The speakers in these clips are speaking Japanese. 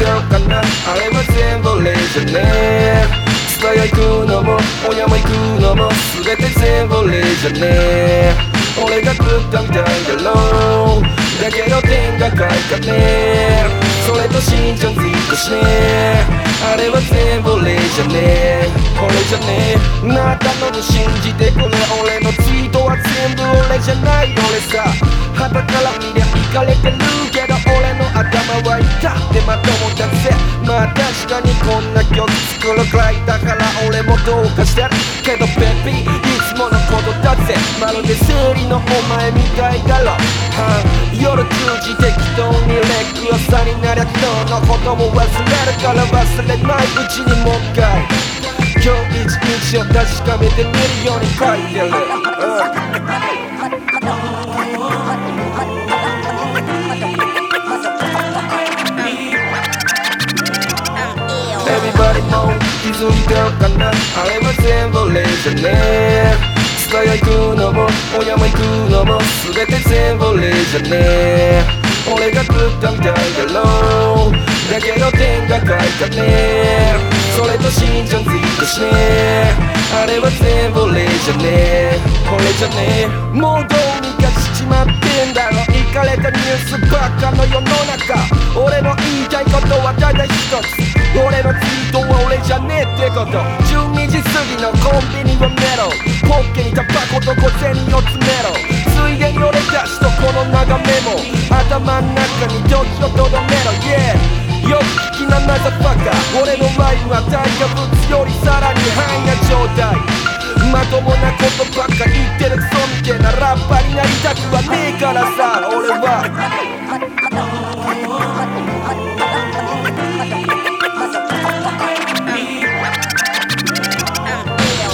あれは全部俺じゃねえ蔦屋行くのも小山行くのも全て全部俺じゃねえ俺が食ったみたいだろうだけど天が書いたねそれとしんちゃんツイートしねあれは全部俺じゃねえ俺じゃねえなったのと信じてくれ俺のツイートは全部俺じゃない。俺さ旗から見りゃいかれてる頭は痛ってまともだぜまあ確かにこんな曲作るくらいだから俺もどうかしてるけどベビーいつものことだぜまるで生理のお前みたいだろ、はあ夜10時適当にレック朝になりゃ昨日のことも忘れるから忘れないうちにもう一回今日一日を確かめてみるように書いてる、うん気づいたかなあれは全部俺じゃねえ。蔦屋行くのも小山行くのも全て全部俺じゃね俺が食ったみたいだろうだけど天が書いたねそれとしんちゃんついたしねあれは全部俺じゃねこれじゃねえ。もうどうにかしちまってんだろ。イかれたニュースばっかの世の中。俺の言いたいことはただ一つ。俺のツイートは俺じゃねえってこと。12時過ぎのコンビニをメロ。ポッケにタバコと小銭を詰めろ。ついでに俺たちとこの眺めも。頭ん中に時をとどめろ。Yeah よく聞きなマザファカ俺のライムは大化物よりさらにハイな状態。ともなことばっか言ってるクソみてえなラッパーになりたくはねえからさ。俺は。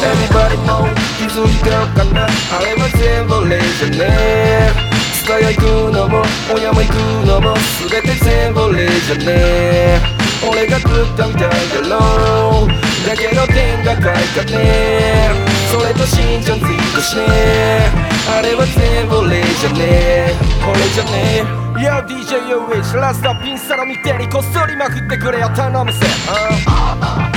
Everybody も気づいてるかな？あれは全部俺じゃねえ蔦屋行くのも小山行くのも全て全部俺じゃねえ俺が食ったみたいだろうだけど天が書いたねそれとしんちゃんツイートしねあれは全部俺じゃねえ。俺じゃねえ。Yo DJ ユーウィッシュラストピンサロ見てにこっそりまくってくれよ頼むぜ、uh.